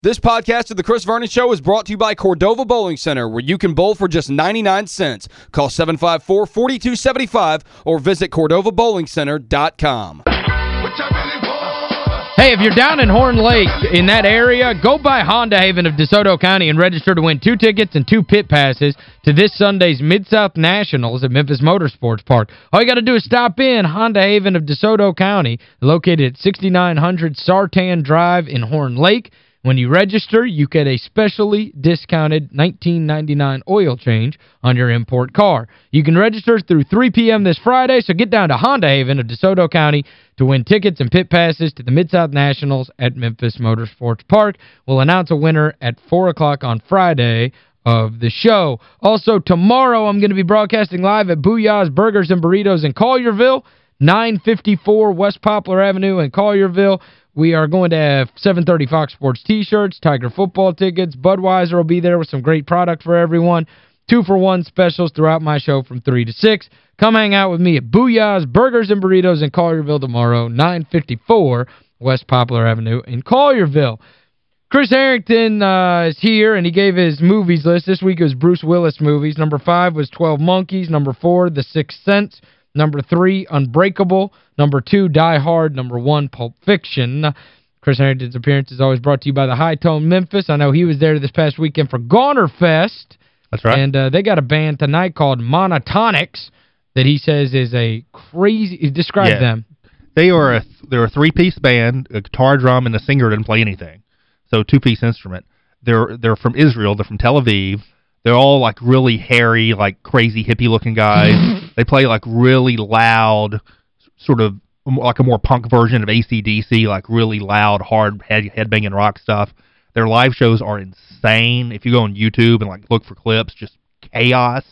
This podcast of The Chris Vernon Show is brought to you by Cordova Bowling Center, where you can bowl for just 99 cents. Call 754-4275 or visit CordovaBowlingCenter.com. Hey, if you're down in Horn Lake, in that area, go by Honda Haven of DeSoto County and register to win two tickets and two pit passes to this Sunday's Mid-South Nationals at Memphis Motorsports Park. All you got to do is stop in Honda Haven of DeSoto County, located at 6900 Sartan Drive in Horn Lake. When you register, you get a specially discounted $19.99 oil change on your import car. You can register through 3 p.m. this Friday, so get down to Honda Haven of DeSoto County to win tickets and pit passes to the Mid-South Nationals at Memphis Motorsports Park. We'll announce a winner at 4 o'clock on Friday of the show. Also, tomorrow I'm going to be broadcasting live at Booyah's Burgers and Burritos in Collierville, 954 West Poplar Avenue in Collierville. We are going to have 730 Fox Sports T-shirts, Tiger football tickets. Budweiser will be there with some great product for everyone. Two-for-one specials throughout my show from 3 to 6. Come hang out with me at Booyah's Burgers and Burritos in Collierville tomorrow, 954 West Poplar Avenue in Collierville. Chris Harrington uh, is here, and he gave his movies list. This week was Bruce Willis movies. Number five was 12 Monkeys. Number four, The Sixth Sense. Number three, Unbreakable. Number two, Die Hard. Number one, Pulp Fiction. Chris Harrington's appearance is always brought to you by the Hi-Tone Memphis. I know he was there this past weekend for Goner Fest. That's right. And uh, they got a band tonight called Monotonix that he says is a crazy... Describe yeah. them. They are a they're a three-piece band, a guitar, drum, and the singer didn't play anything. So two-piece instrument. They're they're from Israel. They're from Tel Aviv. They're all like really hairy, like crazy hippie-looking guys. they play like really loud, sort of like a more punk version of AC/DC, like really loud, hard head headbanging rock stuff. Their live shows are insane. If you go on YouTube and like look for clips, just chaos.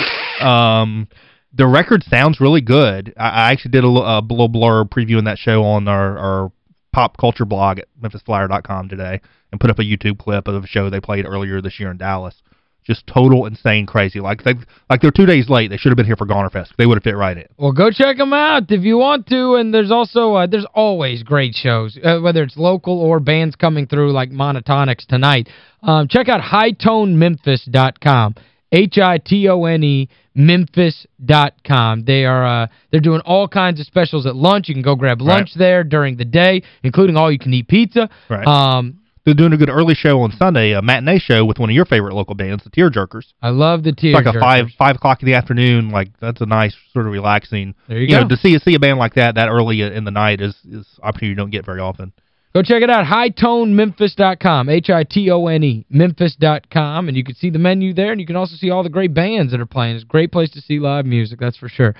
um, the record sounds really good. I, I actually did a, a little blurb previewing that show on our, our pop culture blog at memphisflyer.com today and put up a YouTube clip of a show they played earlier this year in Dallas. Just total insane crazy. Like they like they're two days late. They should have been here for Goner Fest. They would have fit right in. Well, go check them out if you want to. And there's also uh, there's always great shows, uh, whether it's local or bands coming through like Monotonix tonight. Um, check out hitonememphis.com. H-I-T-O-N-E memphis.com. They are uh, they're doing all kinds of specials at lunch. You can go grab lunch right. there during the day, including all-you-can-eat pizza. Right. Um, they're doing a good early show on Sunday, a matinee show with one of your favorite local bands, the Tearjerkers. I love the Tearjerkers. It's like a 5 five o'clock in the afternoon. Like, that's a nice, sort of relaxing. There you, you go. know, to see, see a band like that that early in the night is, is opportunity you don't get very often. Go check it out, hitonememphis.com, H-I-T-O-N-E, memphis.com, and you can see the menu there, and you can also see all the great bands that are playing. It's a great place to see live music, that's for sure.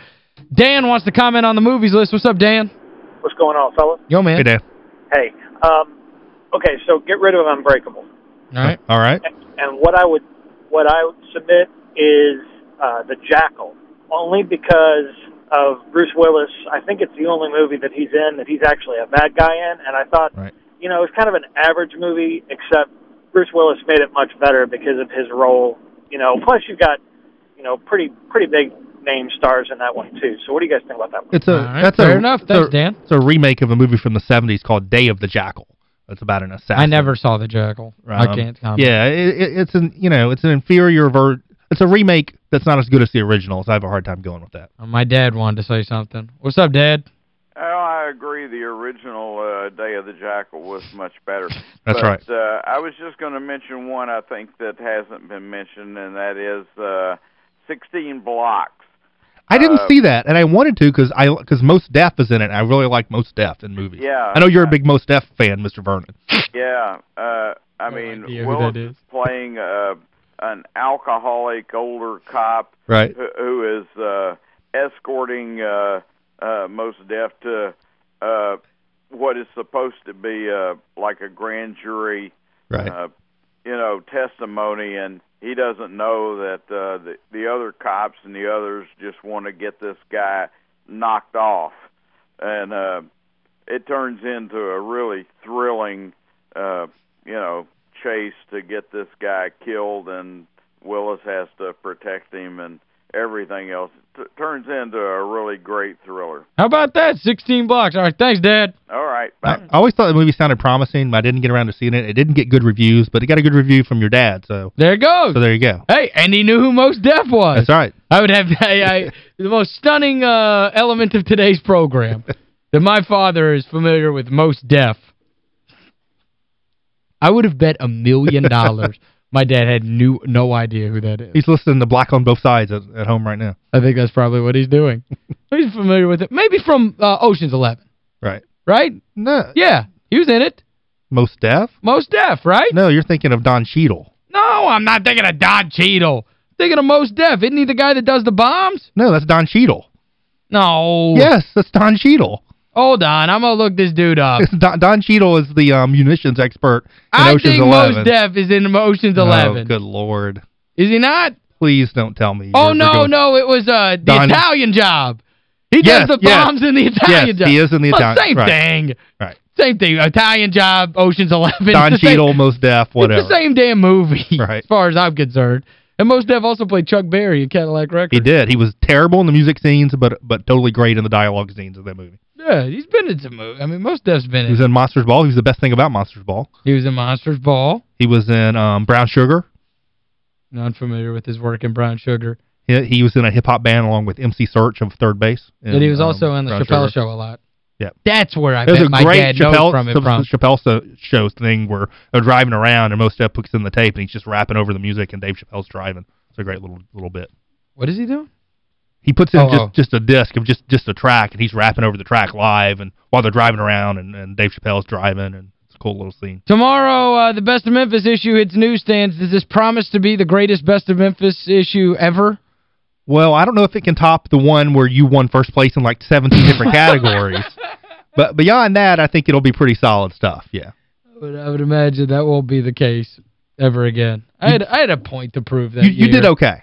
Dan wants to comment on the movies list. What's up, Dan? What's going on, fellas? Yo, man. Hey, Dan. Hey, um, okay, so get rid of Unbreakable. All right. All right. And, and what I would what I would submit is uh, The Jackal, only because of Bruce Willis. I think it's the only movie that he's in that he's actually a bad guy in, and I thought, right. you know, it's kind of an average movie, except Bruce Willis made it much better because of his role. You know, plus you've got, you know, pretty pretty big name stars in that one too. So what do you guys think about that one? It's a right, that's fair a, enough. It's Thanks, a, Dan. It's a remake of a movie from the 70s called Day of the Jackal. It's about an assassin. I never saw The Jackal. I Um, can't comment. Yeah, it, it, it's an you know, it's an inferior ver it's a remake that's not as good as the original, so I have a hard time going with that. Uh, My dad wanted to say something. What's up, Dad? Well, I agree. The original uh, Day of the Jackal was much better. That's but, right. Uh, I was just going to mention one I think that hasn't been mentioned, and that is uh, 16 Blocks. I didn't Uh, see that, and I wanted to because I because Mos Def is in it. I really like Mos Def in movies. Yeah. I know you're a big Mos Def fan, Mr. Vernon. Yeah. Uh, I No mean, idea Willis is. is playing uh, an alcoholic older cop Right. who, who is uh, escorting uh, uh, Mos Def to uh, what is supposed to be uh, like a grand jury Right. uh, you know, testimony, and he doesn't know that uh, the the other cops and the others just want to get this guy knocked off, and uh, it turns into a really thrilling, uh, you know, chase to get this guy killed, and Willis has to protect him, and everything else. It turns into a really great thriller. How about that? 16 blocks. All right, thanks, Dad. All right. I, Bye. I always thought the movie sounded promising, but I didn't get around to seeing it. It didn't get good reviews, but it got a good review from your dad, so There it goes. so there you go. Hey, and he knew who Mos Def was. That's right. I would have I, I, the most stunning uh, element of today's program that my father is familiar with Mos Def. I would have bet a million dollars my dad had new, no idea who that is. He's listening to Black on Both Sides at, at home right now. I think that's probably what he's doing. he's familiar with it. Maybe from uh, Ocean's 11, Right. Right? No, Yeah, he was in it. Mos Def? Mos Def, right? No, you're thinking of Don Cheadle. No, I'm not thinking of Don Cheadle. Thinking of Mos Def. Isn't he the guy that does the bombs? No, that's Don Cheadle. No. Yes, that's Don Cheadle. Hold on. I'm going to look this dude up. Don, Don Cheadle is the um, munitions expert in I Ocean's think 11. Mos Def is in Ocean's 11. Oh, good lord. Is he not? Please don't tell me. Oh, no, going- no. It was uh, the Don- Italian job. He Yes, does the yes. bombs in the Italian Yes, job. he is in the Well, Italian- Same right. thing. Right. Same thing. Italian job, Ocean's 11. Don It's the same- Cheadle, Mos Def, whatever. It's the same damn movie, Right. as far as I'm concerned. And Mos Def also played Chuck Berry in Cadillac Records. He did. He was terrible in the music scenes, but but totally great in the dialogue scenes of that movie. Yeah, he's been in some movies. I mean, Mos Def's been in. He was in. in Monsters Ball. He was the best thing about Monsters Ball. He was in Monsters Ball. He was in um, Brown Sugar. Not familiar with his work in Brown Sugar. He, he was in a hip-hop band along with MC Serch of 3rd Bass. And he was um, also in the Chappelle Show a lot. Yeah. That's where I There's bet a my great dad Chappelle, from it from. Chappelle so, shows thing where they're driving around and Mos Def puts in the tape and he's just rapping over the music and Dave Chappelle's driving. It's a great little little bit. What is he doing? He puts in Oh, just oh. just a disc of just just a track and he's rapping over the track live and while they're driving around and, and Dave Chappelle's driving and it's a cool little scene. Tomorrow, uh, the Best of Memphis issue hits newsstands. Does this promise to be the greatest Best of Memphis issue ever? Well, I don't know if it can top the one where you won first place in like 17 different categories. But beyond that, I think it'll be pretty solid stuff. Yeah. I would, I would imagine that won't be the case ever again. I had, I had a point to prove that You, you did okay.